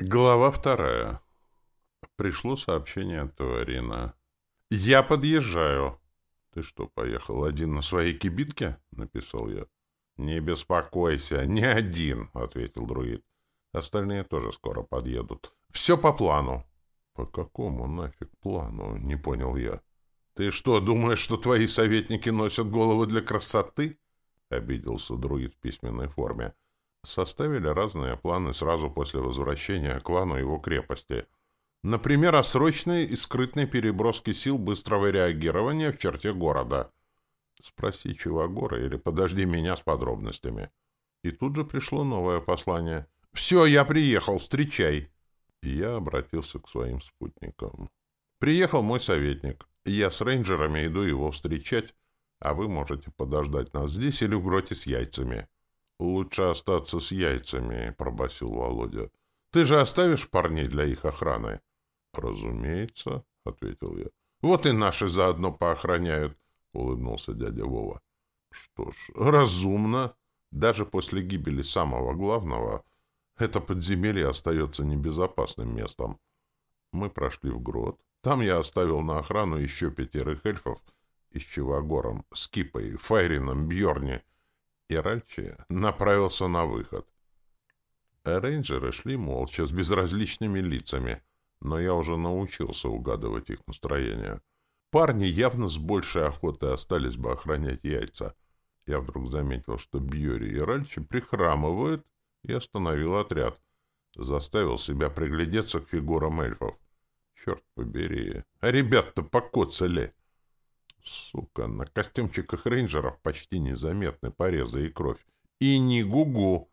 Глава вторая. Пришло сообщение от Туарина. «Я подъезжаю». «Ты что, поехал один на своей кибитке?» — написал я. «Не беспокойся, не один», — ответил друид. «Остальные тоже скоро подъедут. Все по плану». «По какому нафиг плану?» — не понял я. «Ты что, думаешь, что твои советники носят головы для красоты?» — обиделся друид в письменной форме составили разные планы сразу после возвращения клану его крепости. Например, о срочной и скрытной переброске сил быстрого реагирования в черте города. Спроси Чивагора или подожди меня с подробностями. И тут же пришло новое послание. «Все, я приехал, встречай!» И я обратился к своим спутникам. «Приехал мой советник. Я с рейнджерами иду его встречать, а вы можете подождать нас здесь или в гроте с яйцами». «Лучше остаться с яйцами», — пробасил Володя. «Ты же оставишь парней для их охраны?» «Разумеется», — ответил я. «Вот и наши заодно поохраняют», — улыбнулся дядя Вова. «Что ж, разумно. Даже после гибели самого главного это подземелье остается небезопасным местом. Мы прошли в грот. Там я оставил на охрану еще пятерых эльфов из Чивагором, Скипой, Файрином, Бьорни и Ральчи направился на выход. Рейнджеры шли молча, с безразличными лицами, но я уже научился угадывать их настроение. Парни явно с большей охотой остались бы охранять яйца. Я вдруг заметил, что Бьори и Ральчи прихрамывают, и остановил отряд. Заставил себя приглядеться к фигурам эльфов. Черт побери, а ребят-то покоцали! Сука, на костюмчиках рейнджеров почти незаметны порезы и кровь. И не гугу.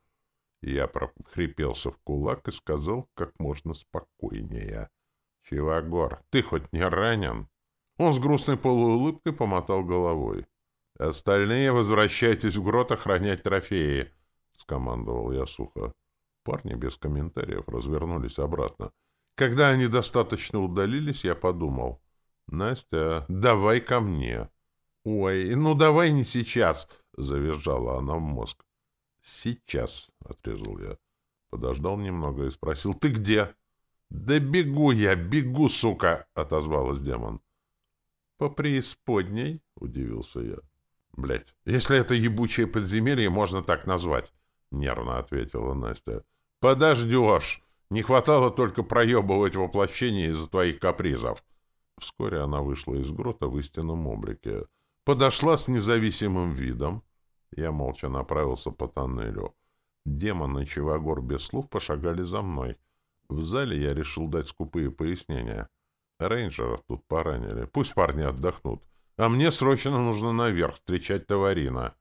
Я прохрипелся в кулак и сказал как можно спокойнее. Чивагор, ты хоть не ранен? Он с грустной полуулыбкой помотал головой. «Остальные возвращайтесь в грот охранять трофеи», — скомандовал я сухо. Парни без комментариев развернулись обратно. Когда они достаточно удалились, я подумал — «Настя, давай ко мне». «Ой, ну давай не сейчас», — завизжала она в мозг. «Сейчас», — отрезал я. Подождал немного и спросил, «Ты где?» «Да бегу я, бегу, сука!» — отозвалась демон. «По преисподней?» — удивился я. «Блядь, если это ебучее подземелье, можно так назвать», — нервно ответила Настя. «Подождешь! Не хватало только проебывать воплощение из-за твоих капризов». Вскоре она вышла из грота в истинном облике. Подошла с независимым видом. Я молча направился по тоннелю. Демон и Чивагор без слов пошагали за мной. В зале я решил дать скупые пояснения. Рейнджеров тут поранили. Пусть парни отдохнут. А мне срочно нужно наверх встречать товарина.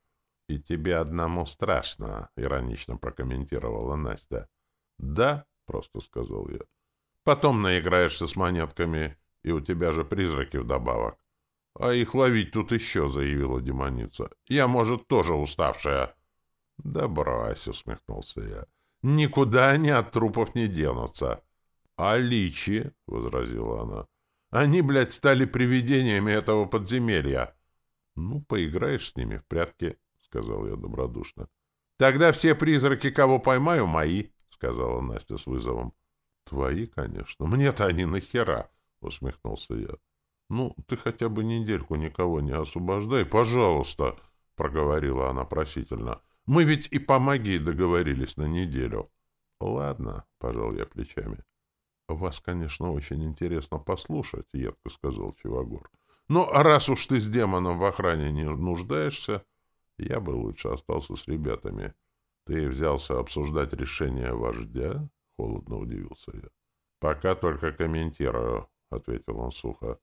— И тебе одному страшно, — иронично прокомментировала Настя. — Да, — просто сказал я. — Потом наиграешься с монетками и у тебя же призраки вдобавок. — А их ловить тут еще, — заявила демоница. — Я, может, тоже уставшая. — Да брось, — усмехнулся я. — Никуда они от трупов не денутся. — А личи, — возразила она, — они, блядь, стали привидениями этого подземелья. — Ну, поиграешь с ними в прятки, — сказал я добродушно. — Тогда все призраки, кого поймаю, мои, — сказала Настя с вызовом. — Твои, конечно. Мне-то они нахера. — усмехнулся я. — Ну, ты хотя бы недельку никого не освобождай, пожалуйста, — проговорила она просительно. — Мы ведь и по магии договорились на неделю. — Ладно, — пожал я плечами. — Вас, конечно, очень интересно послушать, — едко сказал Чивагор. — Но раз уж ты с демоном в охране не нуждаешься, я бы лучше остался с ребятами. Ты взялся обсуждать решение вождя? — холодно удивился я. — Пока только комментирую, ответил он сухо.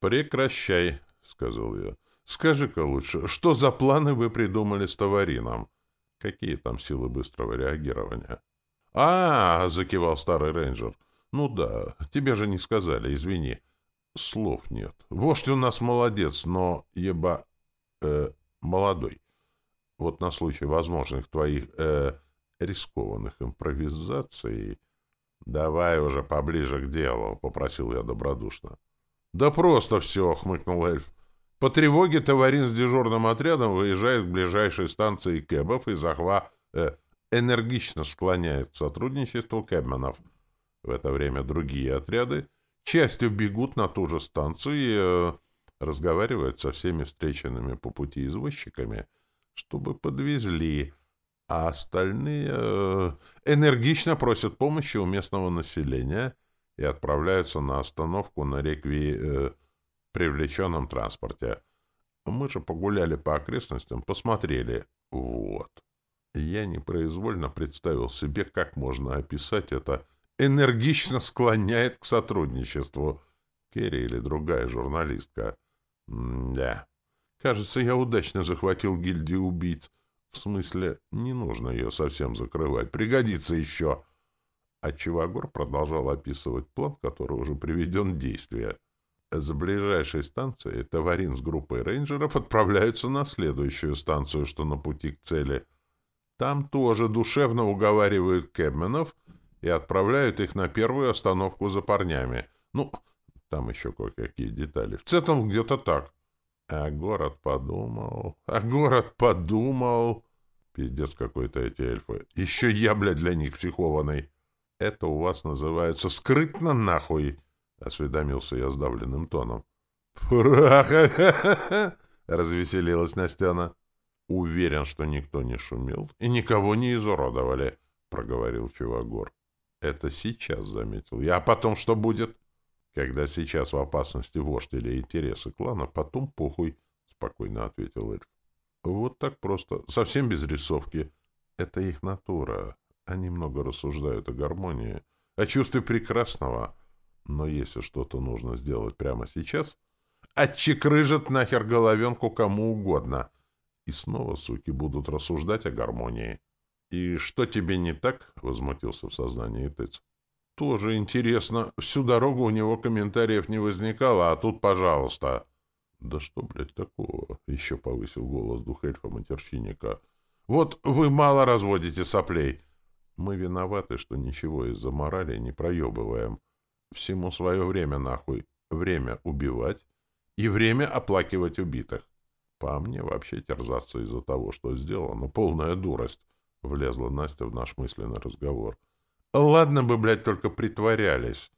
«Прекращай», — сказал я. «Скажи-ка лучше, что за планы вы придумали с товарином? Какие там силы быстрого реагирования?» «А, -а, -а — закивал старый рейнджер. «Ну да, тебе же не сказали, извини». «Слов нет. Вождь у нас молодец, но еба... э... молодой. Вот на случай возможных твоих... э... рискованных импровизаций...» «Давай уже поближе к делу», — попросил я добродушно. «Да просто все», — хмыкнул эльф. «По тревоге товарин с дежурным отрядом выезжает к ближайшей станции кэбов и захва... Э, энергично склоняет к сотрудничеству кэбменов. В это время другие отряды частью бегут на ту же станцию и э, разговаривают со всеми встреченными по пути извозчиками, чтобы подвезли, а остальные э, энергично просят помощи у местного населения и отправляются на остановку на рекви э, привлеченном транспорте. Мы же погуляли по окрестностям, посмотрели. Вот. Я непроизвольно представил себе, как можно описать это энергично склоняет к сотрудничеству. Керри или другая журналистка. М да. Кажется, я удачно захватил гильдию убийц. В смысле, не нужно ее совсем закрывать. Пригодится еще. А Чивагор продолжал описывать план, который уже приведен в действие. За ближайшей станцией Таварин с группой рейнджеров отправляются на следующую станцию, что на пути к цели. Там тоже душевно уговаривают кэбменов и отправляют их на первую остановку за парнями. Ну, там еще кое-какие детали. В целом где-то так. А город подумал... А город подумал... Пиздец какой-то эти эльфы. Еще я, блядь, для них психованный. Это у вас называется скрытно нахуй, — осведомился я сдавленным тоном. «Фраха!» — развеселилась Настена. «Уверен, что никто не шумел и никого не изуродовали», — проговорил Чивагор. «Это сейчас», — заметил я. «А потом что будет?» «Когда сейчас в опасности вождь или интересы клана, потом похуй», — спокойно ответил эльф. «Вот так просто, совсем без рисовки. Это их натура. Они много рассуждают о гармонии, о чувстве прекрасного. Но если что-то нужно сделать прямо сейчас, отчекрыжат нахер головенку кому угодно. И снова, суки, будут рассуждать о гармонии». «И что тебе не так?» — возмутился в сознании Тыц. «Тоже интересно. Всю дорогу у него комментариев не возникало, а тут, пожалуйста». «Да что, блядь, такого?» — еще повысил голос дух эльфа-матерщинника. «Вот вы мало разводите соплей. Мы виноваты, что ничего из-за морали не проебываем. Всему свое время, нахуй. Время убивать и время оплакивать убитых. По мне, вообще терзаться из-за того, что сделано, полная дурость. Влезла Настя в наш мысленный разговор. Ладно бы, блядь, только притворялись.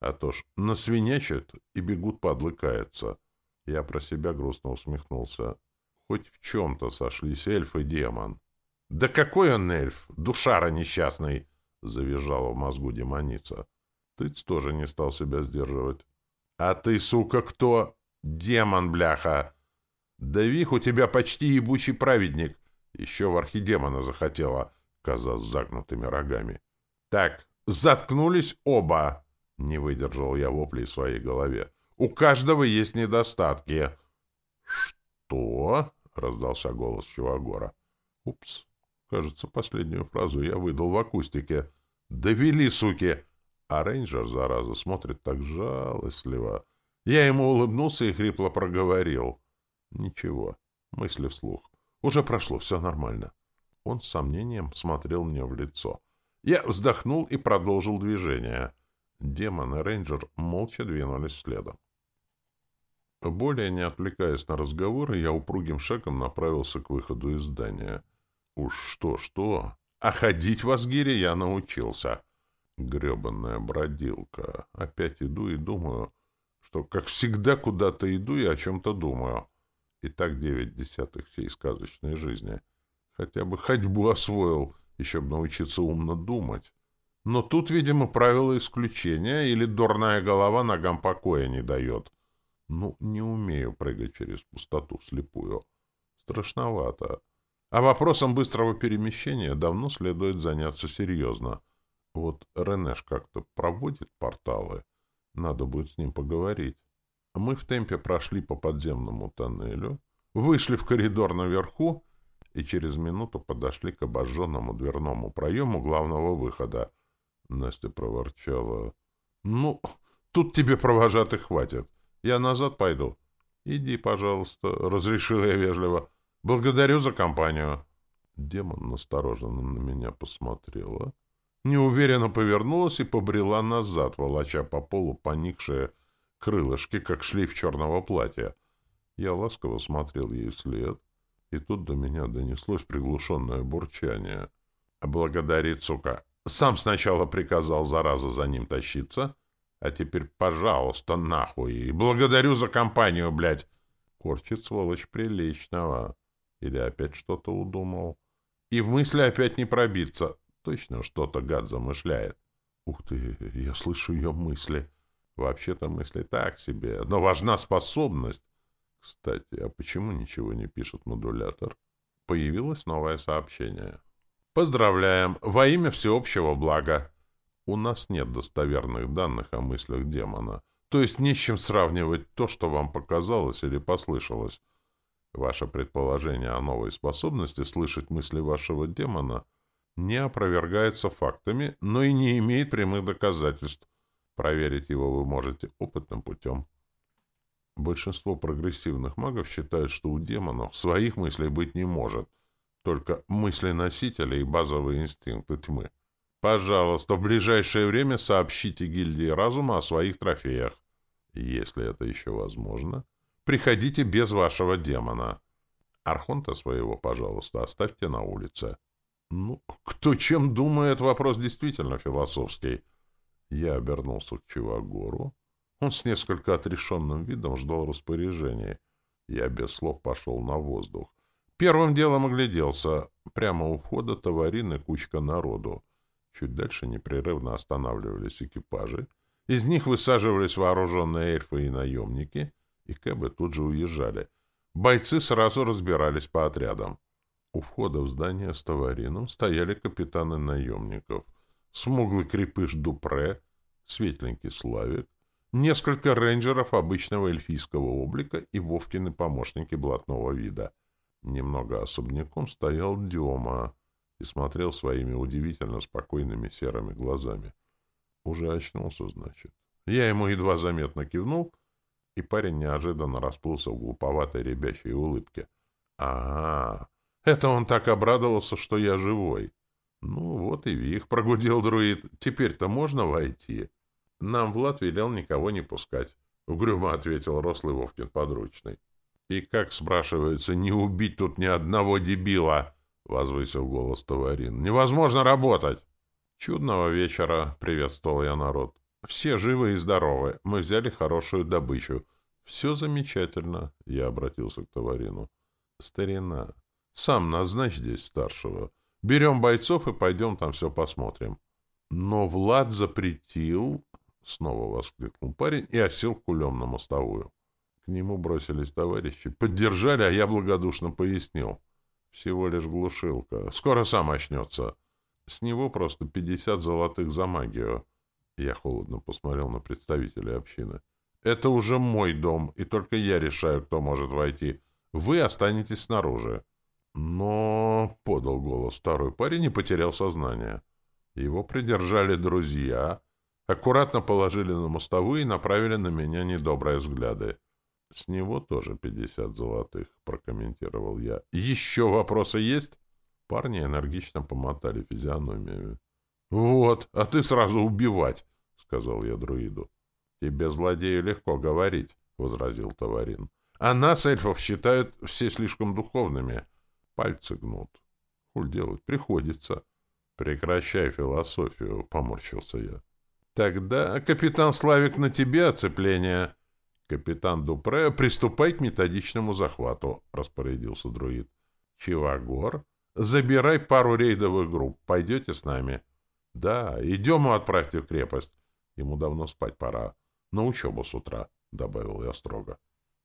А то ж насвинячат и бегут подлыкаются. Я про себя грустно усмехнулся. Хоть в чем-то сошлись эльф и демон. «Да какой он эльф! Душара несчастный!» — завизжала в мозгу демоница. Тыц тоже не стал себя сдерживать. «А ты, сука, кто? Демон, бляха! Да вих у тебя почти ебучий праведник. Еще в архидемона захотела, коза с загнутыми рогами. Так, заткнулись оба! Не выдержал я вопли в своей голове. У каждого есть недостатки. Что? Раздался голос Чувагора. Упс. Кажется, последнюю фразу я выдал в акустике. «Довели, суки!» А рейнджер, зараза, смотрит так жалостливо. Я ему улыбнулся и хрипло проговорил. «Ничего, мысли вслух. Уже прошло, все нормально. Он с сомнением смотрел мне в лицо. Я вздохнул и продолжил движение. Демон и рейнджер молча двинулись следом. Более не отвлекаясь на разговоры, я упругим шагом направился к выходу из здания. Уж что-что, а ходить в Асгире я научился. Гребанная бродилка. Опять иду и думаю, что, как всегда, куда-то иду и о чем-то думаю. И так девять десятых всей сказочной жизни. Хотя бы ходьбу освоил, еще бы научиться умно думать. Но тут, видимо, правило исключения или дурная голова ногам покоя не дает. Ну, не умею прыгать через пустоту вслепую. Страшновато. А вопросом быстрого перемещения давно следует заняться серьезно. Вот Ренеш как-то проводит порталы. Надо будет с ним поговорить. Мы в темпе прошли по подземному тоннелю, вышли в коридор наверху и через минуту подошли к обожженному дверному проему главного выхода. Настя проворчала. — Ну, тут тебе провожатый хватит. Я назад пойду. — Иди, пожалуйста, — разрешил я вежливо. — Благодарю за компанию. Демон настороженно на меня посмотрела, неуверенно повернулась и побрела назад, волоча по полу поникшее крылышки, как шлейф черного платья. Я ласково смотрел ей вслед, и тут до меня донеслось приглушенное бурчание. «Благодарит, сука! Сам сначала приказал зараза за ним тащиться, а теперь, пожалуйста, нахуй, и благодарю за компанию, блядь. Корчит сволочь приличного. Или опять что-то удумал. И в мысли опять не пробиться. Точно что-то гад замышляет. Ух ты, я слышу ее мысли. Вообще-то мысли так себе, но важна способность. Кстати, а почему ничего не пишет модулятор? Появилось новое сообщение. Поздравляем! Во имя всеобщего блага! У нас нет достоверных данных о мыслях демона, то есть не с чем сравнивать то, что вам показалось или послышалось. Ваше предположение о новой способности слышать мысли вашего демона не опровергается фактами, но и не имеет прямых доказательств. Проверить его вы можете опытным путем. Большинство прогрессивных магов считают, что у демонов своих мыслей быть не может, только мысли носителя и базовые инстинкты тьмы. Пожалуйста, в ближайшее время сообщите гильдии разума о своих трофеях. Если это еще возможно, приходите без вашего демона. Архонта своего, пожалуйста, оставьте на улице. Ну, кто чем думает, вопрос действительно философский. Я обернулся к Чивагору. Он с несколько отрешенным видом ждал распоряжения. Я без слов пошел на воздух. Первым делом огляделся. Прямо у входа товарины кучка народу. Чуть дальше непрерывно останавливались экипажи. Из них высаживались вооруженные эльфы и наемники, и кэбы тут же уезжали. Бойцы сразу разбирались по отрядам. У входа в здание с товарином стояли капитаны наемников. Смуглый крепыш Дупре, светленький Славик, несколько рейнджеров обычного эльфийского облика и Вовкины помощники блатного вида. Немного особняком стоял Дема и смотрел своими удивительно спокойными серыми глазами. Уже очнулся, значит. Я ему едва заметно кивнул, и парень неожиданно расплылся в глуповатой ребячей улыбке. «А, это он так обрадовался, что я живой!» «Ну, вот и вих», — прогудел друид. «Теперь-то можно войти?» Нам Влад велел никого не пускать, — угрюмо ответил рослый Вовкин подручный. — И как, спрашивается, не убить тут ни одного дебила? — возвысил голос Товарин. — Невозможно работать! — Чудного вечера, — приветствовал я народ. — Все живы и здоровы. Мы взяли хорошую добычу. — Все замечательно, — я обратился к Товарину. — Старина, сам назначь здесь старшего. Берем бойцов и пойдем там все посмотрим. Но Влад запретил, — снова воскликнул парень и осел кулем на мостовую. К нему бросились товарищи, поддержали, а я благодушно пояснил. Всего лишь глушилка. Скоро сам очнется. С него просто пятьдесят золотых за магию. Я холодно посмотрел на представителей общины. Это уже мой дом, и только я решаю, кто может войти. Вы останетесь снаружи. Но, — подал голос второй парень и потерял сознание. Его придержали друзья, аккуратно положили на мостовую и направили на меня недобрые взгляды. — С него тоже пятьдесят золотых, — прокомментировал я. — Еще вопросы есть? Парни энергично помотали физиономиями. — Вот, а ты сразу убивать, — сказал я друиду. — Тебе, злодею, легко говорить, — возразил Товарин. — А нас, эльфов, считают все слишком духовными. Пальцы гнут. Хуль делать приходится. — Прекращай философию, — поморщился я. Тогда, капитан Славик, на тебе оцепление. Капитан Дупре, приступай к методичному захвату, распорядился друид. Чивагор, забирай пару рейдовых групп. Пойдете с нами? Да, идем и отправьте в крепость. Ему давно спать пора. На учебу с утра, добавил я строго.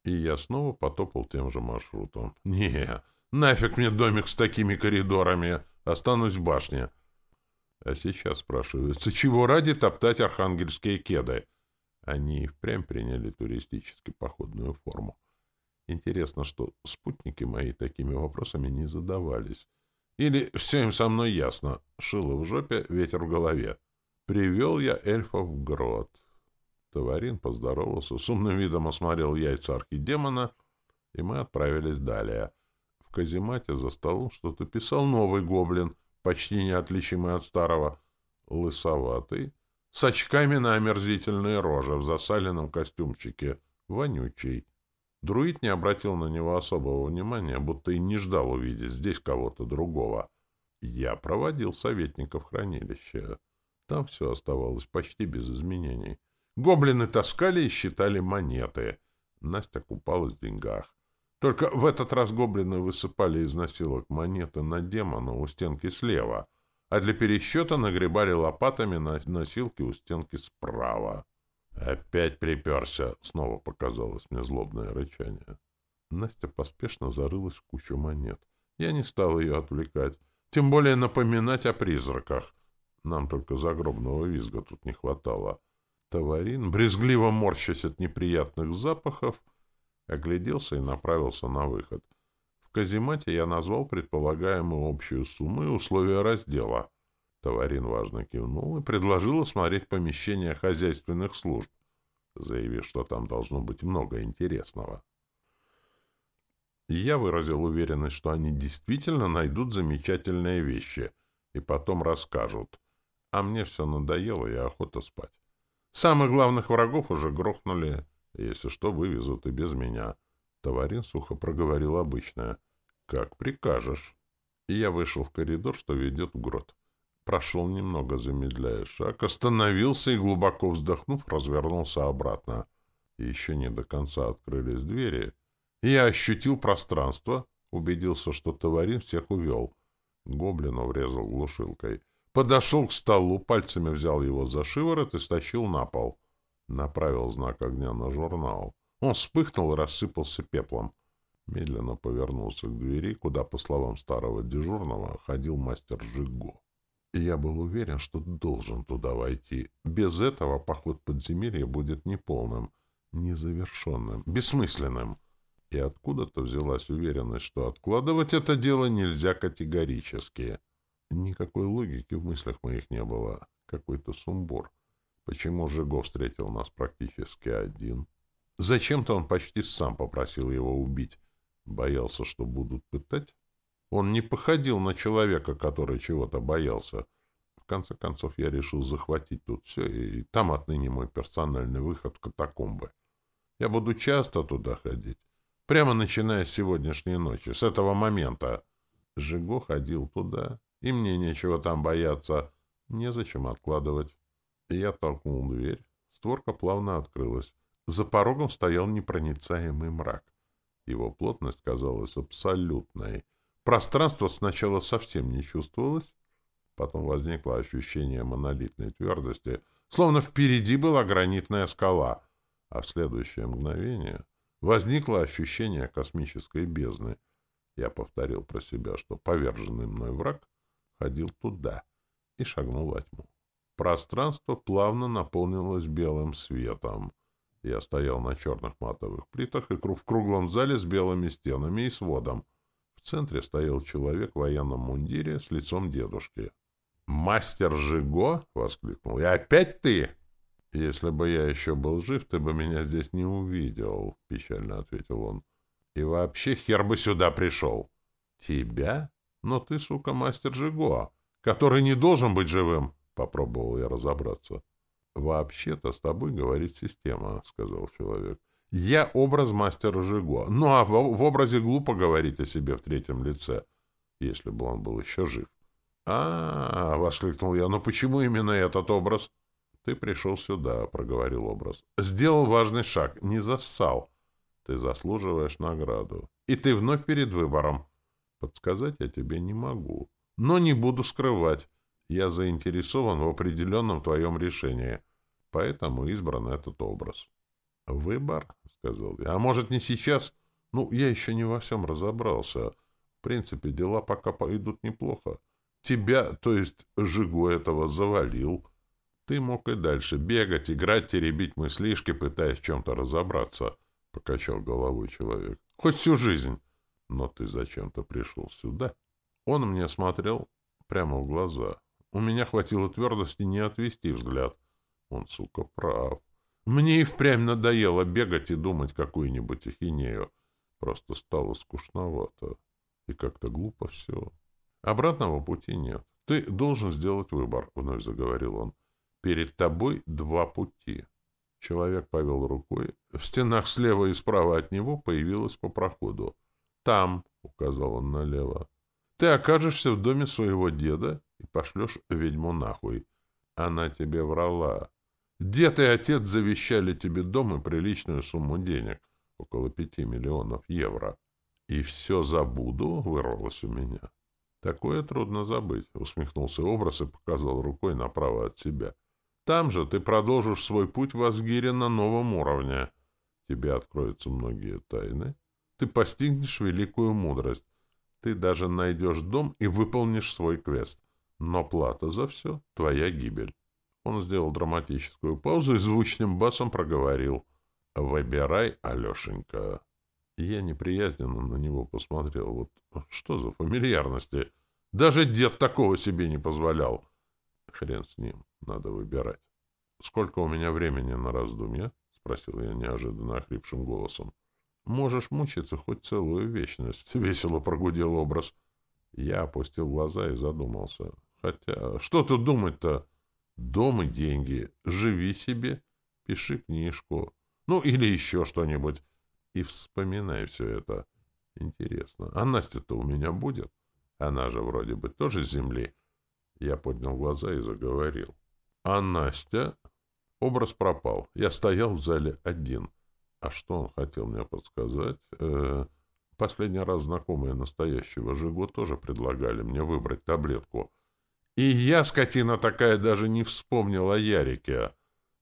И я снова потопал тем же маршрутом. Не, нафиг мне домик с такими коридорами. Останусь в башне. А сейчас спрашивается, чего ради топтать архангельские кеды? Они и впрямь приняли туристически походную форму. Интересно, что спутники мои такими вопросами не задавались. Или все им со мной ясно. Шило в жопе, ветер в голове. Привел я эльфов в грот. Товарин поздоровался, с умным видом осмотрел яйца архидемона, и мы отправились далее. В каземате за столом что-то писал новый гоблин — почти неотличимый от старого, лысоватый, с очками на омерзительные рожи в засаленном костюмчике, вонючий. Друид не обратил на него особого внимания, будто и не ждал увидеть здесь кого-то другого. Я проводил советников хранилища. Там все оставалось почти без изменений. Гоблины таскали и считали монеты. Настя купалась в деньгах. Только в этот раз гоблины высыпали из носилок монеты на демона у стенки слева, а для пересчета нагребали лопатами на носилки у стенки справа. «Опять приперся!» — снова показалось мне злобное рычание. Настя поспешно зарылась в кучу монет. Я не стал ее отвлекать, тем более напоминать о призраках. Нам только загробного визга тут не хватало. Товарин, брезгливо морщась от неприятных запахов, огляделся и направился на выход. В каземате я назвал предполагаемую общую сумму и условия раздела. Товарин важно кивнул и предложил осмотреть помещение хозяйственных служб, заявив, что там должно быть много интересного. Я выразил уверенность, что они действительно найдут замечательные вещи и потом расскажут. А мне все надоело и охота спать. Самых главных врагов уже грохнули, если что, вывезут и без меня. Товарин сухо проговорил обычное. «Как прикажешь». И я вышел в коридор, что ведет в грот. Прошел немного, замедляя шаг, остановился и, глубоко вздохнув, развернулся обратно. И еще не до конца открылись двери — я ощутил пространство, убедился, что товарин всех увел. Гоблину врезал глушилкой. Подошел к столу, пальцами взял его за шиворот и стащил на пол. Направил знак огня на журнал. Он вспыхнул и рассыпался пеплом. Медленно повернулся к двери, куда, по словам старого дежурного, ходил мастер Жиго. Я был уверен, что должен туда войти. Без этого поход подземелья будет неполным, незавершенным, бессмысленным. И откуда-то взялась уверенность, что откладывать это дело нельзя категорически. Никакой логики в мыслях моих не было. Какой-то сумбур. Почему Жигов встретил нас практически один? Зачем-то он почти сам попросил его убить. Боялся, что будут пытать? Он не походил на человека, который чего-то боялся. В конце концов, я решил захватить тут все, и там отныне мой персональный выход в катакомбы. Я буду часто туда ходить. Прямо начиная с сегодняшней ночи, с этого момента. Жиго ходил туда, и мне нечего там бояться. Незачем откладывать. Я толкнул дверь. Створка плавно открылась. За порогом стоял непроницаемый мрак. Его плотность казалась абсолютной. Пространство сначала совсем не чувствовалось, потом возникло ощущение монолитной твердости, словно впереди была гранитная скала, а в следующее мгновение Возникло ощущение космической бездны. Я повторил про себя, что поверженный мной враг ходил туда и шагнул во тьму. Пространство плавно наполнилось белым светом. Я стоял на черных матовых плитах и в круглом зале с белыми стенами и сводом. В центре стоял человек в военном мундире с лицом дедушки. «Мастер Жиго!» — воскликнул. «И опять ты?» «Если бы я еще был жив, ты бы меня здесь не увидел», — печально ответил он. «И вообще хер бы сюда пришел». «Тебя? Но ты, сука, мастер Жигуа, который не должен быть живым», — попробовал я разобраться. «Вообще-то с тобой говорит система», — сказал человек. «Я образ мастера Жигуа. Ну а в, в образе глупо говорить о себе в третьем лице, если бы он был еще жив». «А-а-а!» — воскликнул я. «Но почему именно этот образ?» «Ты пришел сюда», — проговорил образ. «Сделал важный шаг, не зассал. Ты заслуживаешь награду. И ты вновь перед выбором. Подсказать я тебе не могу, но не буду скрывать. Я заинтересован в определенном твоем решении, поэтому избран этот образ». «Выбор?» — сказал я. «А может, не сейчас? Ну, я еще не во всем разобрался. В принципе, дела пока пойдут неплохо. Тебя, то есть Жигу этого, завалил». Ты мог и дальше бегать, играть, теребить мыслишки, пытаясь в чем-то разобраться, — покачал головой человек. — Хоть всю жизнь. Но ты зачем-то пришел сюда. Он мне смотрел прямо в глаза. У меня хватило твердости не отвести взгляд. Он, сука, прав. Мне и впрямь надоело бегать и думать какую-нибудь ахинею. Просто стало скучновато. И как-то глупо все. Обратного пути нет. Ты должен сделать выбор, — вновь заговорил он. Перед тобой два пути. Человек повел рукой. В стенах слева и справа от него появилась по проходу. Там, — указал он налево. Ты окажешься в доме своего деда пошлешь ведьму нахуй. Она тебе врала. Дед и отец завещали тебе дом и приличную сумму денег, около пяти миллионов евро. И все забуду, вырвалось у меня. Такое трудно забыть, усмехнулся образ и показал рукой направо от себя. Там же ты продолжишь свой путь в Асгире на новом уровне. Тебе откроются многие тайны. Ты постигнешь великую мудрость. Ты даже найдешь дом и выполнишь свой квест. Но плата за все — твоя гибель. Он сделал драматическую паузу и звучным басом проговорил. «Выбирай, Алешенька». Я неприязненно на него посмотрел. Вот что за фамильярности? Даже дед такого себе не позволял. Хрен с ним, надо выбирать. «Сколько у меня времени на раздумье?» — спросил я неожиданно охрипшим голосом. «Можешь мучиться хоть целую вечность», — весело прогудел образ. Я опустил глаза и задумался. «Хотя, что тут думать-то? Дом и деньги. Живи себе, пиши книжку. Ну, или еще что-нибудь. И вспоминай все это. Интересно, а Настя-то у меня будет? Она же вроде бы тоже с земли». Я поднял глаза и заговорил. «А Настя?» Образ пропал. Я стоял в зале один. А что он хотел мне подсказать? Э -э последний раз знакомые настоящего Жигу тоже предлагали мне выбрать таблетку. И я, скотина такая, даже не вспомнила о Ярике.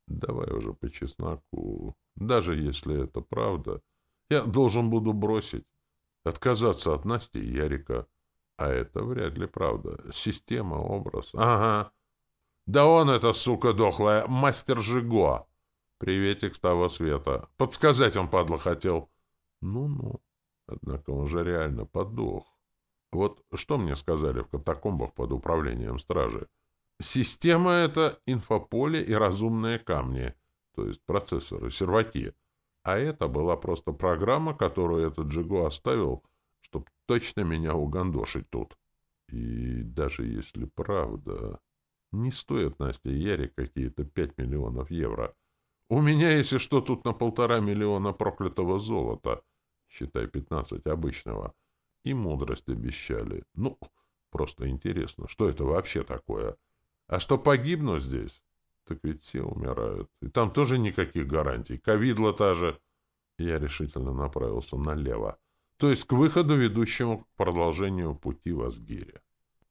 Давай уже по чесноку. Даже если это правда, я должен буду бросить. Отказаться от Насти и Ярика. А это вряд ли правда. Система, образ. Ага. Да он, эта сука дохлая, мастер Жиго. Приветик с того света. Подсказать он, падла, хотел. Ну-ну. Однако он же реально подох. Вот что мне сказали в катакомбах под управлением стражи? Система — это инфополе и разумные камни, то есть процессоры, серваки. А это была просто программа, которую этот Джиго оставил, чтобы точно меня угандошить тут. И даже если правда... Не стоят Настя и Ярик какие-то пять миллионов евро. У меня, если что, тут на полтора миллиона проклятого золота. Считай, пятнадцать обычного. И мудрость обещали. Ну, просто интересно, что это вообще такое? А что погибну здесь? Так ведь все умирают. И там тоже никаких гарантий. Ковидла та же. Я решительно направился налево. То есть к выходу, ведущему к продолжению пути в Асгире.